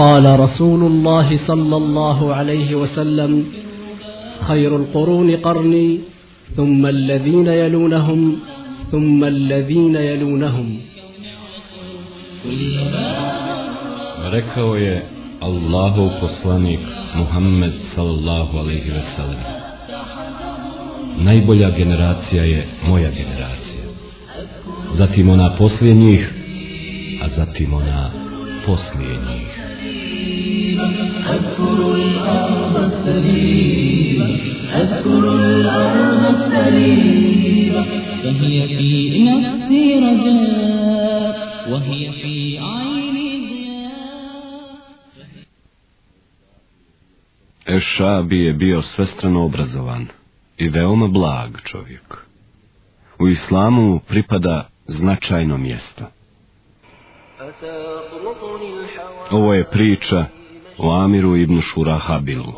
قال رسول الله صلى الله عليه وسلم خير القرون قرني ثم الذين يلونهم ثم الذين يلونهم Rekao je Allahov poslanik Muhammed sallallahu alaihi ve sellem. Najbolja generacija je moja generacija. Zatim ona poslije njih, a zatim ona poslije njih. أذكر الأرض السليمة أذكر الأرض السليمة فهي في نفسي رجاء وهي في عيني ضياء Ešabi je bio svestrano obrazovan i veoma blag čovjek. U islamu mu pripada značajno mjesto. Ovo je priča o Amiru ibn Šurahabilu.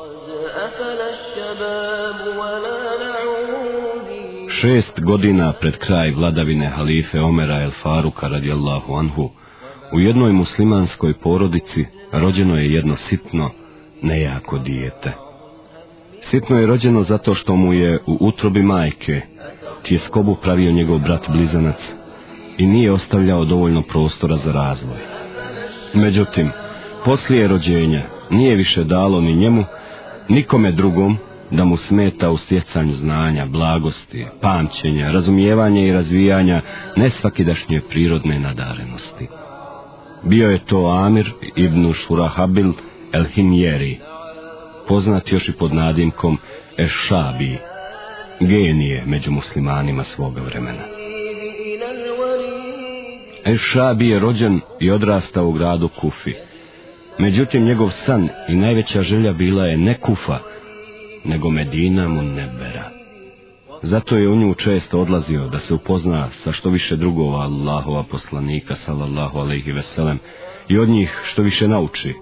Šest godina pred kraj vladavine halife Omera el Faruka radijallahu anhu, u jednoj muslimanskoj porodici rođeno je jedno sitno, nejako dijete. Sitno je rođeno zato što mu je u utrobi majke tjeskobu pravio njegov brat blizanac i nije ostavljao dovoljno prostora za razvoj. Međutim, poslije rođenja nije više dalo ni njemu, nikome drugom da mu smeta u stjecanju znanja, blagosti, pamćenja, razumijevanja i razvijanja nesvakidašnje prirodne nadarenosti. Bio je to Amir ibn Šurahabil el Himjeri, poznat još i pod nadimkom Ešabi, genije među muslimanima svoga vremena. Ešabi je rođen i odrastao u gradu Kufi. Međutim, njegov san i najveća želja bila je ne Kufa, nego Medina mu nebera. Zato je u nju često odlazio da se upozna sa što više drugova Allahova poslanika, sallallahu alaihi veselem, i od njih što više nauči.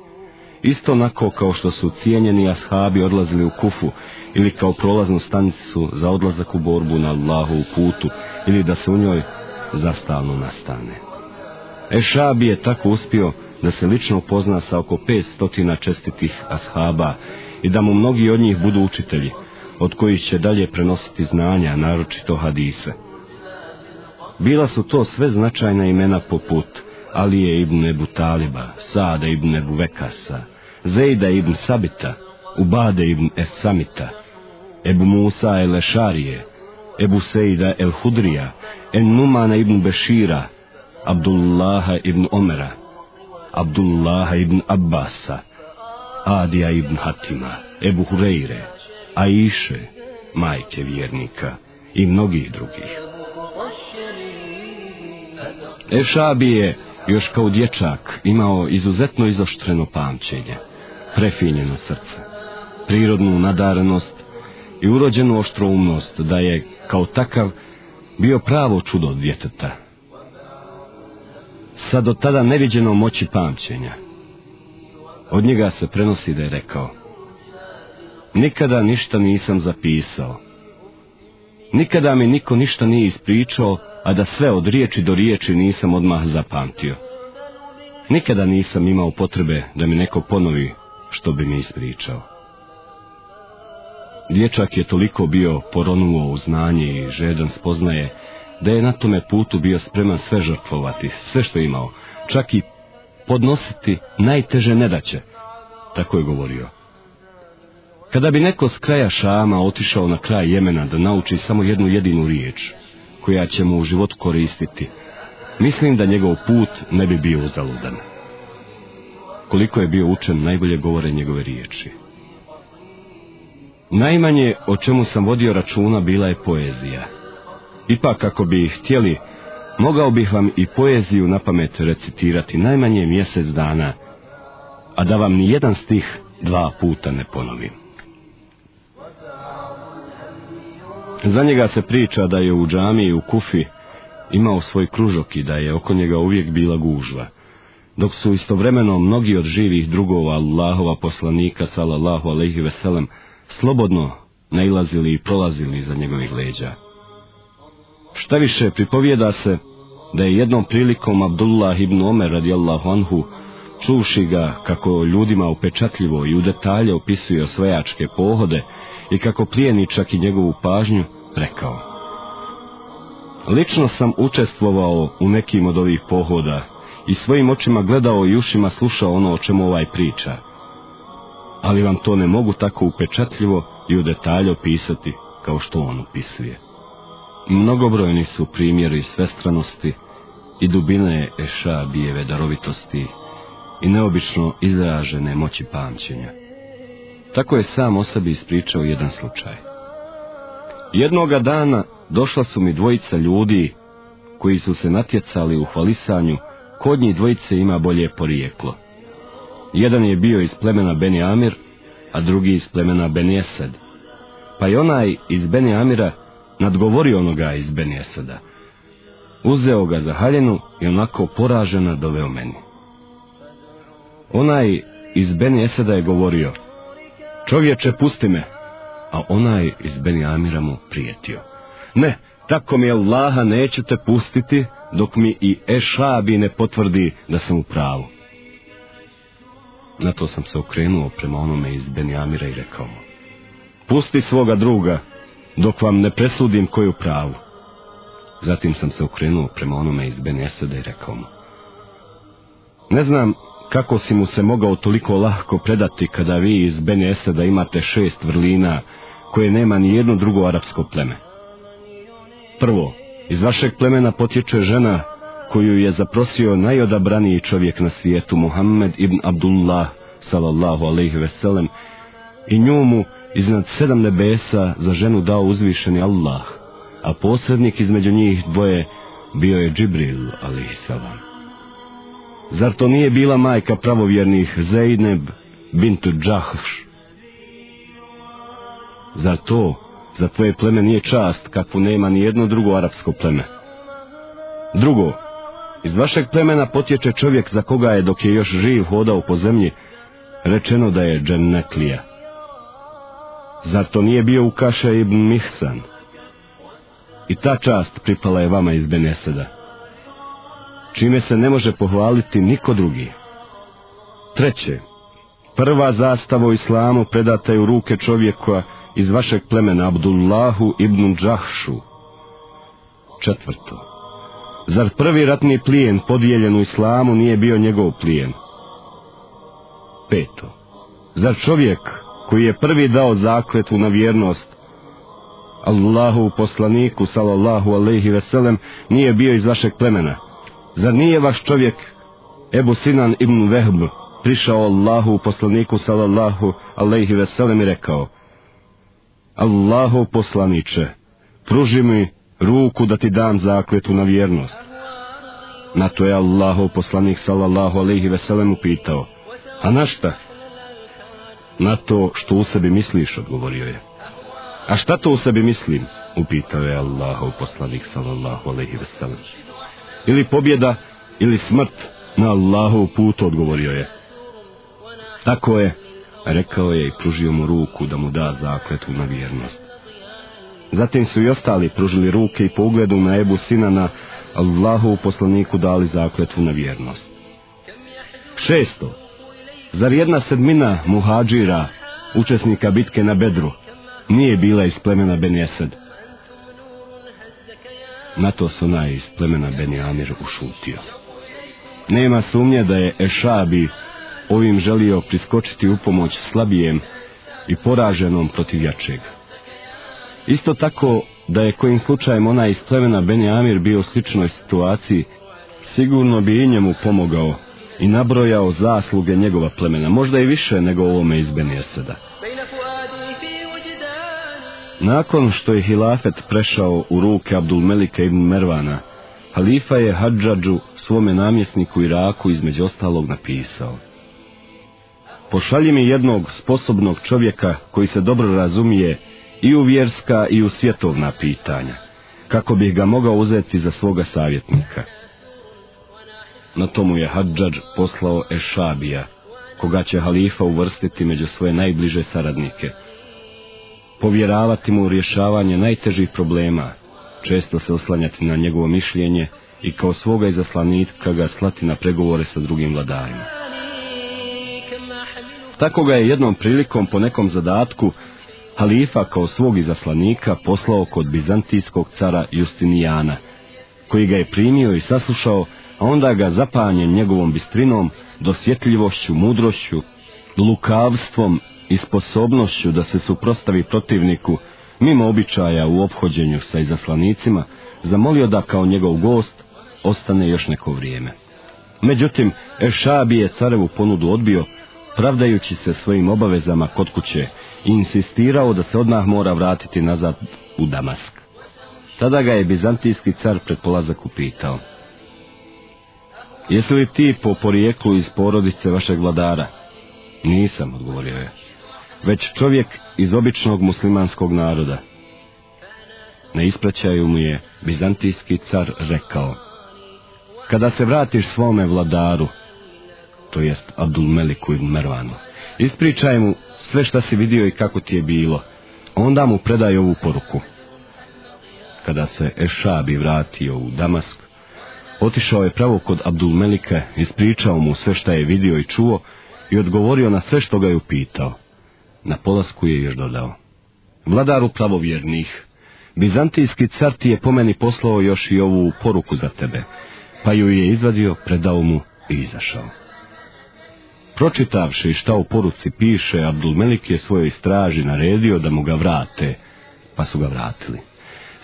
Isto onako kao što su cijenjeni ashabi odlazili u Kufu ili kao prolaznu stanicu za odlazak u borbu na Allahovu putu ili da se u njoj zastalno nastane. Ešabi je tako uspio da se lično upozna sa oko 500 čestitih ashaba i da mu mnogi od njih budu učitelji, od kojih će dalje prenositi znanja, naročito hadise. Bila su to sve značajna imena poput Alije ibn Ebu Taliba, Sada ibn Ebu Vekasa, Zejda ibn Sabita, Ubade ibn Esamita, Ebu Musa el Ešarije, Ebu Sejda el Hudrija, En Numana ibn Bešira, Abdullaha ibn Omera, Abdullaha ibn Abbasa, Adija ibn Hatima, Ebu Hureyre, Aiše, majke vjernika i mnogih drugih. Ešabi je još kao dječak imao izuzetno izoštreno pamćenje, prefinjeno srce, prirodnu nadarenost i urođenu oštroumnost da je kao takav bio pravo čudo djeteta. Sa do tada neviđenom moći pamćenja. Od njega se prenosi da je rekao Nikada ništa nisam zapisao. Nikada mi niko ništa nije ispričao, a da sve od riječi do riječi nisam odmah zapamtio. Nikada nisam imao potrebe da mi neko ponovi što bi mi ispričao. Dječak je toliko bio poronuo u znanje i žedan spoznaje, da je na tome putu bio spreman sve žrtvovati, sve što imao, čak i podnositi najteže nedaće, tako je govorio. Kada bi neko s kraja Šama otišao na kraj Jemena da nauči samo jednu jedinu riječ, koja će mu u život koristiti, mislim da njegov put ne bi bio uzaludan. Koliko je bio učen, najbolje govore njegove riječi. Najmanje o čemu sam vodio računa bila je poezija. Ipak ako bi htjeli, mogao bih vam i poeziju na pamet recitirati najmanje mjesec dana, a da vam ni jedan stih dva puta ne ponovim. Za njega se priča da je u džamiji u Kufi imao svoj kružok i da je oko njega uvijek bila gužva, dok su istovremeno mnogi od živih drugova Allahova poslanika sallallahu alaihi veselem slobodno nailazili i prolazili za njegovih leđa. Šta više, pripovijeda se da je jednom prilikom Abdullah ibn Omer radijallahu anhu čuši ga kako ljudima upečatljivo i u detalje opisuje osvajačke pohode i kako plijeni čak i njegovu pažnju, rekao. Lično sam učestvovao u nekim od ovih pohoda i svojim očima gledao i ušima slušao ono o čemu ovaj priča. Ali vam to ne mogu tako upečatljivo i u detalje opisati kao što on opisuje. Mnogobrojni su primjeri svestranosti i dubine Eša bijeve darovitosti i neobično izražene moći pamćenja. Tako je sam o sebi ispričao jedan slučaj. Jednoga dana došla su mi dvojica ljudi koji su se natjecali u hvalisanju, kod njih dvojice ima bolje porijeklo. Jedan je bio iz plemena Beni Amir, a drugi iz plemena Beni Esed. Pa je onaj iz Beni Amira nadgovorio onoga iz Beni Eseda. Uzeo ga za haljenu i onako poražena doveo meni. Onaj iz Beni Eseda je govorio, čovječe pusti me, a onaj iz Beni Amira mu prijetio. Ne, tako mi Allaha neću te pustiti, dok mi i Ešabi ne potvrdi da sam u pravu. Na to sam se okrenuo prema onome iz Benjamira i rekao mu, pusti svoga druga, dok vam ne presudim koju pravu. Zatim sam se okrenuo prema onome iz Benjeseda i rekao mu, ne znam kako si mu se mogao toliko lahko predati kada vi iz Benjeseda imate šest vrlina koje nema ni jedno drugo arapsko pleme. Prvo, iz vašeg plemena potječe žena koju je zaprosio najodabraniji čovjek na svijetu, Muhammed ibn Abdullah, salallahu alaihi veselem, i nju mu iznad sedam nebesa za ženu dao uzvišeni Allah, a posrednik između njih dvoje bio je Džibril, salam. Zar to nije bila majka pravovjernih Zeyneb bintu Džahš? Zar to za tvoje pleme nije čast kakvu nema ni jedno drugo arapsko pleme? Drugo, iz vašeg plemena potječe čovjek za koga je dok je još živ hodao po zemlji, rečeno da je džennetlija. Zar to nije bio u Kaša ibn Mihsan? I ta čast pripala je vama iz Beneseda. Čime se ne može pohvaliti niko drugi. Treće, prva zastava u islamu predata je u ruke čovjeka iz vašeg plemena Abdullahu ibn Džahšu. Četvrto, zar prvi ratni plijen podijeljen u islamu nije bio njegov plijen? Peto, zar čovjek koji je prvi dao zakletu na vjernost Allahu poslaniku sallallahu alaihi veselem nije bio iz vašeg plemena? Zar nije vaš čovjek Ebu Sinan ibn Vehb prišao Allahu poslaniku sallallahu alaihi veselem i rekao Allahu poslaniče, pruži mi ruku da ti dam zakletu na vjernost. Na to je Allahu poslanik sallallahu alaihi veselem upitao, a na šta? Na to što u sebi misliš, odgovorio je. A šta to u sebi mislim? Upitao je Allahu poslanik sallallahu alaihi veselem. Ili pobjeda, ili smrt na Allahu putu, odgovorio je. Tako je, rekao je i pružio mu ruku da mu da zakletu na vjernost. Zatim su i ostali pružili ruke i pogledu na Ebu Sinana, Allahu poslaniku dali zakletu na vjernost. Šesto. Zar jedna sedmina muhađira, učesnika bitke na Bedru, nije bila iz plemena Benjesed? Na to su naj iz plemena Benjamir ušutio. Nema sumnje da je Ešabi ovim želio priskočiti u pomoć slabijem i poraženom protiv jačeg. Isto tako da je kojim slučajem onaj iz plemena Benjamir bio u sličnoj situaciji, sigurno bi i njemu pomogao i nabrojao zasluge njegova plemena, možda i više nego ovome iz Benjeseda. Nakon što je hilafet prešao u ruke Abdul Melika ibn Mervana, halifa je Hadžadžu svome namjesniku Iraku između ostalog napisao. Pošalji mi jednog sposobnog čovjeka koji se dobro razumije i u vjerska i u svjetovna pitanja, kako bih ga mogao uzeti za svoga savjetnika. Na tomu je Hadžadž poslao Ešabija, koga će halifa uvrstiti među svoje najbliže saradnike. Povjeravati mu rješavanje najtežih problema, često se oslanjati na njegovo mišljenje i kao svoga izaslanika ga slati na pregovore sa drugim vladarima. Tako ga je jednom prilikom po nekom zadatku halifa kao svog izaslanika poslao kod bizantijskog cara Justinijana, koji ga je primio i saslušao, a onda ga zapanjen njegovom bistrinom, dosjetljivošću, mudrošću, lukavstvom i sposobnošću da se suprostavi protivniku, mimo običaja u ophođenju sa izaslanicima, zamolio da kao njegov gost ostane još neko vrijeme. Međutim, Ešabi je carevu ponudu odbio, pravdajući se svojim obavezama kod kuće i insistirao da se odmah mora vratiti nazad u Damask. Tada ga je bizantijski car pred polazak upitao. Jesi li ti po porijeklu iz porodice vašeg vladara? Nisam, odgovorio je. Već čovjek iz običnog muslimanskog naroda. Na ispraćaju mu je bizantijski car rekao. Kada se vratiš svome vladaru, to jest Abdul Meliku i Mervanu, ispričaj mu sve šta si vidio i kako ti je bilo, onda mu predaj ovu poruku. Kada se Ešabi vratio u Damask, otišao je pravo kod Abdul Melike, ispričao mu sve šta je vidio i čuo i odgovorio na sve što ga je upitao. Na polasku je još dodao. Vladaru pravovjernih, Bizantijski car ti je po meni poslao još i ovu poruku za tebe, pa ju je izvadio, predao mu i izašao. Pročitavši šta u poruci piše, Abdul Melik je svojoj straži naredio da mu ga vrate, pa su ga vratili.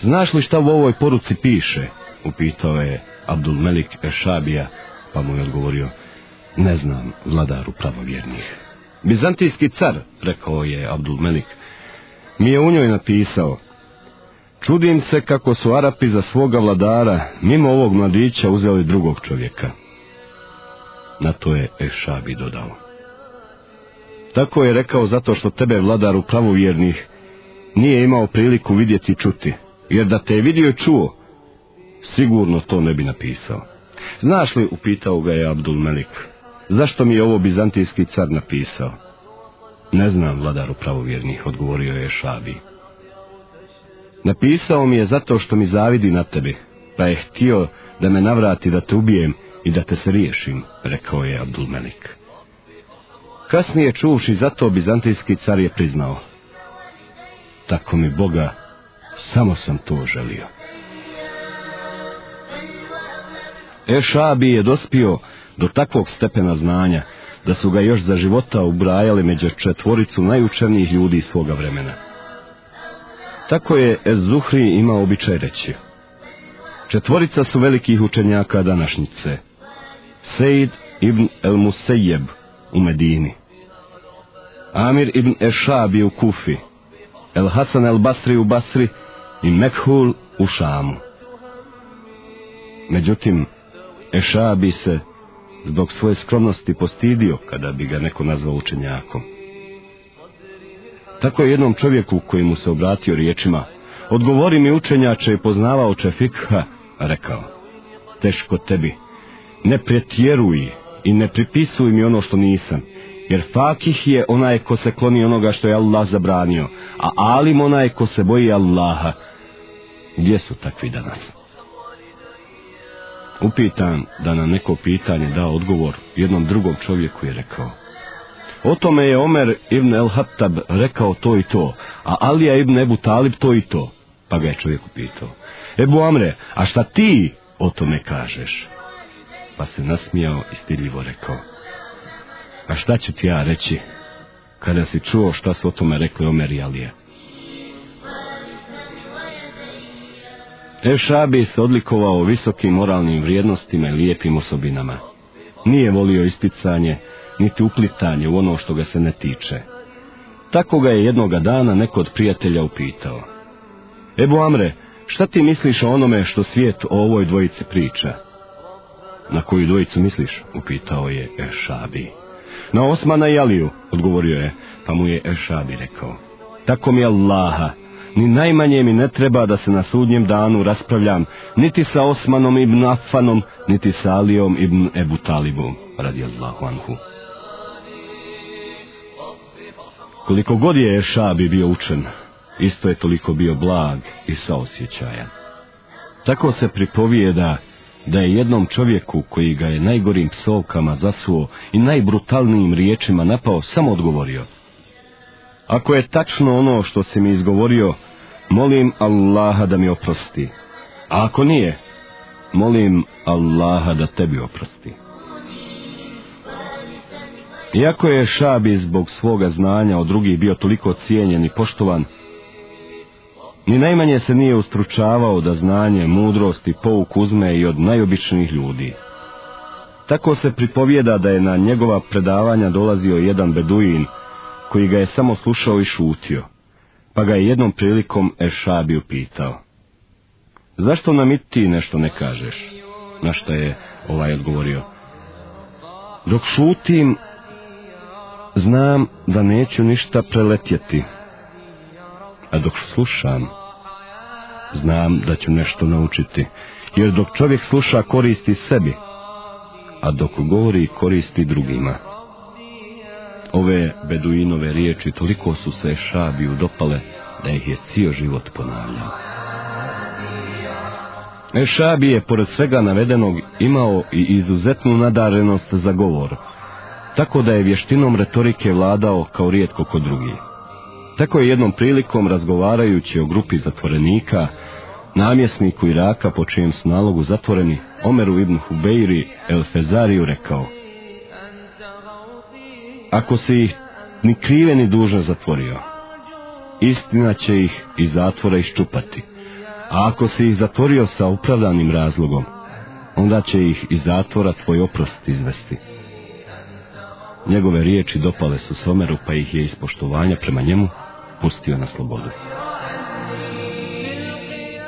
Znaš li šta u ovoj poruci piše? Upitao je Abdul Melik Ešabija, pa mu je odgovorio, ne znam, vladaru pravovjernih. Bizantijski car, rekao je Abdul Melik, mi je u njoj napisao, čudim se kako su Arapi za svoga vladara, mimo ovog mladića, uzeli drugog čovjeka. Na to je Ešabi dodao. Tako je rekao zato što tebe vladaru pravovjernih nije imao priliku vidjeti i čuti, jer da te je vidio i čuo, sigurno to ne bi napisao. Znaš li, upitao ga je Abdul Melik, zašto mi je ovo bizantijski car napisao? Ne znam, vladaru pravovjernih, odgovorio je Šabi. Napisao mi je zato što mi zavidi na tebi, pa je htio da me navrati da te ubijem i da te se riješim, rekao je Abdul Melik. Kasnije čuvši zato bizantijski car je priznao. Tako mi Boga, samo sam to želio. Ešabi je dospio do takvog stepena znanja, da su ga još za života ubrajali među četvoricu najučenijih ljudi svoga vremena. Tako je Ez-Zuhri imao običaj reći. Četvorica su velikih učenjaka današnjice. Sejid ibn el Musejeb u Medini. Amir ibn Ešabi u Kufi. El Hasan el Basri u Basri i Mekhul u Šamu. Međutim, Ešabi se zbog svoje skromnosti postidio kada bi ga neko nazvao učenjakom. Tako je jednom čovjeku koji mu se obratio riječima, odgovori mi učenjače i poznavao Čefikha, rekao, teško tebi, ne pretjeruj i ne pripisuj mi ono što nisam, jer fakih je onaj ko se kloni onoga što je Allah zabranio, a alim onaj ko se boji Allaha. Gdje su takvi danas? Upitan da na neko pitanje da odgovor jednom drugom čovjeku je rekao. O tome je Omer ibn el-Hattab rekao to i to, a Alija ibn Ebu Talib to i to. Pa ga je čovjek upitao. Ebu Amre, a šta ti o tome kažeš? Pa se nasmijao i stiljivo rekao. A šta ću ti ja reći, kada si čuo šta su o tome rekli Omer i Alija? Ešabi se odlikovao visokim moralnim vrijednostima i lijepim osobinama. Nije volio isticanje, niti uplitanje u ono što ga se ne tiče. Tako ga je jednoga dana neko od prijatelja upitao. Ebu Amre, šta ti misliš o onome što svijet o ovoj dvojici priča? Na koju dvojicu misliš? upitao je Ešabi. Na Osmana i Aliju, odgovorio je, pa mu je Ešabi rekao. Tako mi Allaha, ni najmanje mi ne treba da se na sudnjem danu raspravljam niti sa Osmanom ibn Affanom, niti sa Alijom ibn Ebu Talibom, radijallahu anhu. Koliko god je Ešabi bio učen, isto je toliko bio blag i saosjećajan. Tako se pripovijeda da je jednom čovjeku koji ga je najgorim psovkama zasuo i najbrutalnijim riječima napao samo odgovorio. Ako je tačno ono što si mi izgovorio, molim Allaha da mi oprosti. A ako nije, molim Allaha da tebi oprosti. Iako je Šabi zbog svoga znanja od drugih bio toliko cijenjen i poštovan, ni najmanje se nije ustručavao da znanje, mudrost i pouk uzme i od najobičnijih ljudi. Tako se pripovijeda da je na njegova predavanja dolazio jedan beduin, koji ga je samo slušao i šutio, pa ga je jednom prilikom Ešabi upitao. Zašto nam i ti nešto ne kažeš? Na što je ovaj odgovorio. Dok šutim, znam da neću ništa preletjeti, a dok slušam, znam da ću nešto naučiti, jer dok čovjek sluša koristi sebi, a dok govori koristi drugima. Ove beduinove riječi toliko su se šabiju dopale, da ih je cijel život ponavljao. Ešabi je, pored svega navedenog, imao i izuzetnu nadarenost za govor, tako da je vještinom retorike vladao kao rijetko kod drugih. Tako je jednom prilikom razgovarajući o grupi zatvorenika, namjesniku Iraka po čijem su nalogu zatvoreni, Omeru ibn Hubeiri el Fezariju rekao Ako si ih ni krive ni zatvorio, istina će ih iz zatvora iščupati, a ako si ih zatvorio sa upravdanim razlogom, onda će ih iz zatvora tvoj oprost izvesti. Njegove riječi dopale su Someru, pa ih je iz poštovanja prema njemu pustio na slobodu.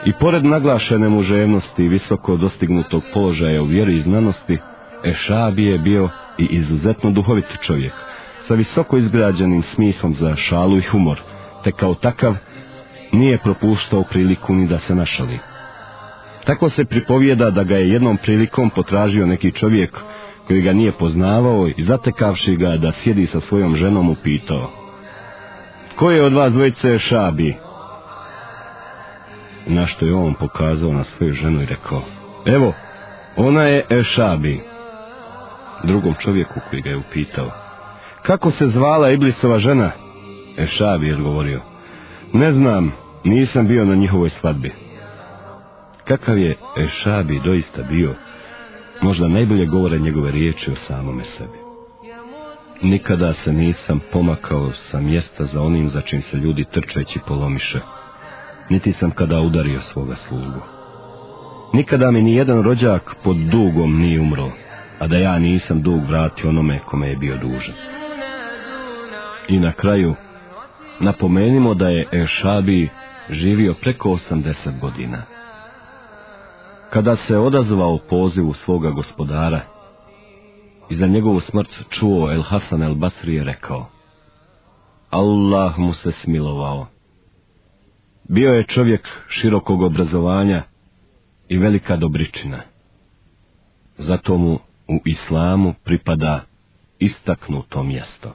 I pored naglašene muževnosti i visoko dostignutog položaja u vjeri i znanosti, Ešabi je bio i izuzetno duhoviti čovjek, sa visoko izgrađenim smislom za šalu i humor, te kao takav nije propuštao priliku ni da se našali. Tako se pripovijeda da ga je jednom prilikom potražio neki čovjek koji ga nije poznavao i zatekavši ga da sjedi sa svojom ženom upitao. Ko je od vas dvojice šabi? Na što je on pokazao na svoju ženu i rekao, evo, ona je Ešabi. Drugom čovjeku koji ga je upitao, kako se zvala Iblisova žena? Ešabi je odgovorio, ne znam, nisam bio na njihovoj svadbi. Kakav je Ešabi doista bio, možda najbolje govore njegove riječi o samome sebi. Nikada se nisam pomakao sa mjesta za onim za čim se ljudi trčeći polomiše, niti sam kada udario svoga slugu. Nikada mi ni jedan rođak pod dugom nije umro, a da ja nisam dug vratio onome kome je bio dužan. I na kraju, napomenimo da je Ešabi živio preko 80 godina. Kada se odazvao pozivu svoga gospodara, i za njegovu smrt čuo El Hasan El Basri je rekao Allah mu se smilovao. Bio je čovjek širokog obrazovanja i velika dobričina. Zato mu u islamu pripada istaknuto mjesto.